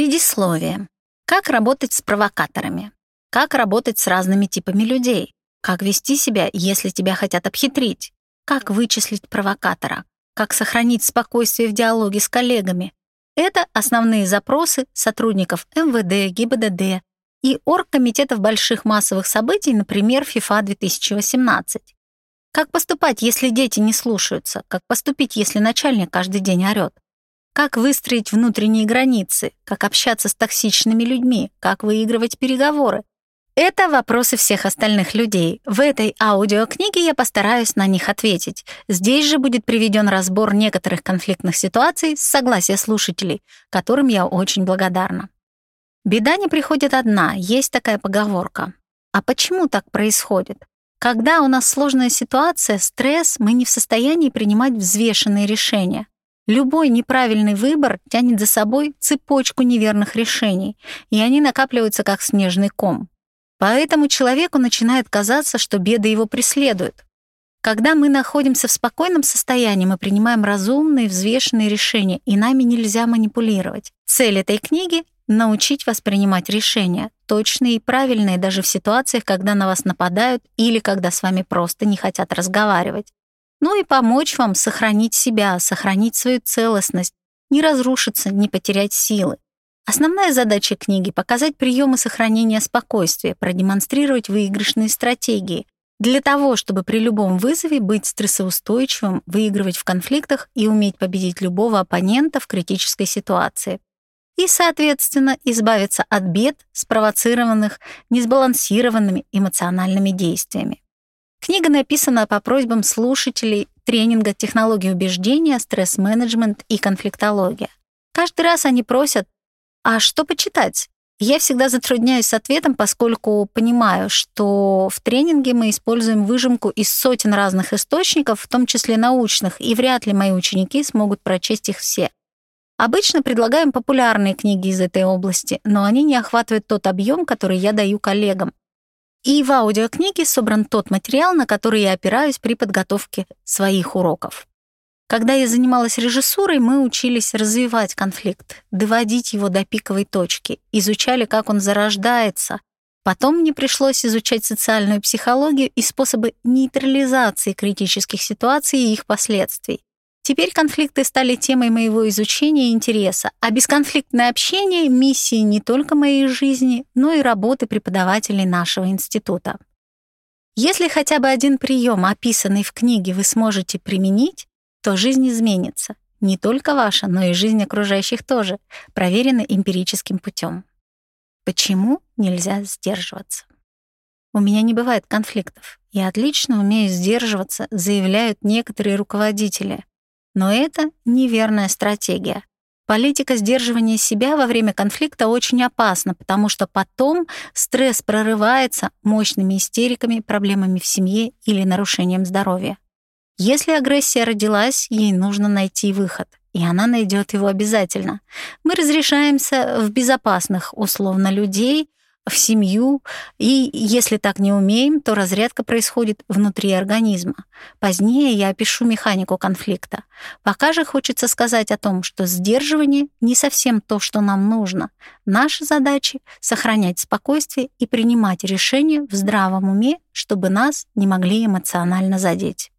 Предисловие. Как работать с провокаторами? Как работать с разными типами людей? Как вести себя, если тебя хотят обхитрить? Как вычислить провокатора? Как сохранить спокойствие в диалоге с коллегами? Это основные запросы сотрудников МВД, ГИБДД и оргкомитетов больших массовых событий, например, ФИФА 2018. Как поступать, если дети не слушаются? Как поступить, если начальник каждый день орёт? Как выстроить внутренние границы? Как общаться с токсичными людьми? Как выигрывать переговоры? Это вопросы всех остальных людей. В этой аудиокниге я постараюсь на них ответить. Здесь же будет приведен разбор некоторых конфликтных ситуаций с согласия слушателей, которым я очень благодарна. Беда не приходит одна, есть такая поговорка. А почему так происходит? Когда у нас сложная ситуация, стресс, мы не в состоянии принимать взвешенные решения. Любой неправильный выбор тянет за собой цепочку неверных решений, и они накапливаются как снежный ком. Поэтому человеку начинает казаться, что беды его преследуют. Когда мы находимся в спокойном состоянии, мы принимаем разумные, взвешенные решения, и нами нельзя манипулировать. Цель этой книги — научить вас принимать решения, точные и правильные даже в ситуациях, когда на вас нападают или когда с вами просто не хотят разговаривать ну и помочь вам сохранить себя, сохранить свою целостность, не разрушиться, не потерять силы. Основная задача книги — показать приемы сохранения спокойствия, продемонстрировать выигрышные стратегии, для того, чтобы при любом вызове быть стрессоустойчивым, выигрывать в конфликтах и уметь победить любого оппонента в критической ситуации. И, соответственно, избавиться от бед, спровоцированных несбалансированными эмоциональными действиями. Книга написана по просьбам слушателей тренинга «Технологии убеждения», «Стресс-менеджмент» и «Конфликтология». Каждый раз они просят «А что почитать?» Я всегда затрудняюсь с ответом, поскольку понимаю, что в тренинге мы используем выжимку из сотен разных источников, в том числе научных, и вряд ли мои ученики смогут прочесть их все. Обычно предлагаем популярные книги из этой области, но они не охватывают тот объем, который я даю коллегам, и в аудиокниге собран тот материал, на который я опираюсь при подготовке своих уроков. Когда я занималась режиссурой, мы учились развивать конфликт, доводить его до пиковой точки, изучали, как он зарождается. Потом мне пришлось изучать социальную психологию и способы нейтрализации критических ситуаций и их последствий. Теперь конфликты стали темой моего изучения и интереса, а бесконфликтное общение — миссией не только моей жизни, но и работы преподавателей нашего института. Если хотя бы один прием, описанный в книге, вы сможете применить, то жизнь изменится. Не только ваша, но и жизнь окружающих тоже, проверена эмпирическим путем. Почему нельзя сдерживаться? У меня не бывает конфликтов. Я отлично умею сдерживаться, заявляют некоторые руководители. Но это неверная стратегия. Политика сдерживания себя во время конфликта очень опасна, потому что потом стресс прорывается мощными истериками, проблемами в семье или нарушением здоровья. Если агрессия родилась, ей нужно найти выход, и она найдет его обязательно. Мы разрешаемся в безопасных, условно, людей — в семью, и если так не умеем, то разрядка происходит внутри организма. Позднее я опишу механику конфликта. Пока же хочется сказать о том, что сдерживание не совсем то, что нам нужно. Наша задача — сохранять спокойствие и принимать решения в здравом уме, чтобы нас не могли эмоционально задеть.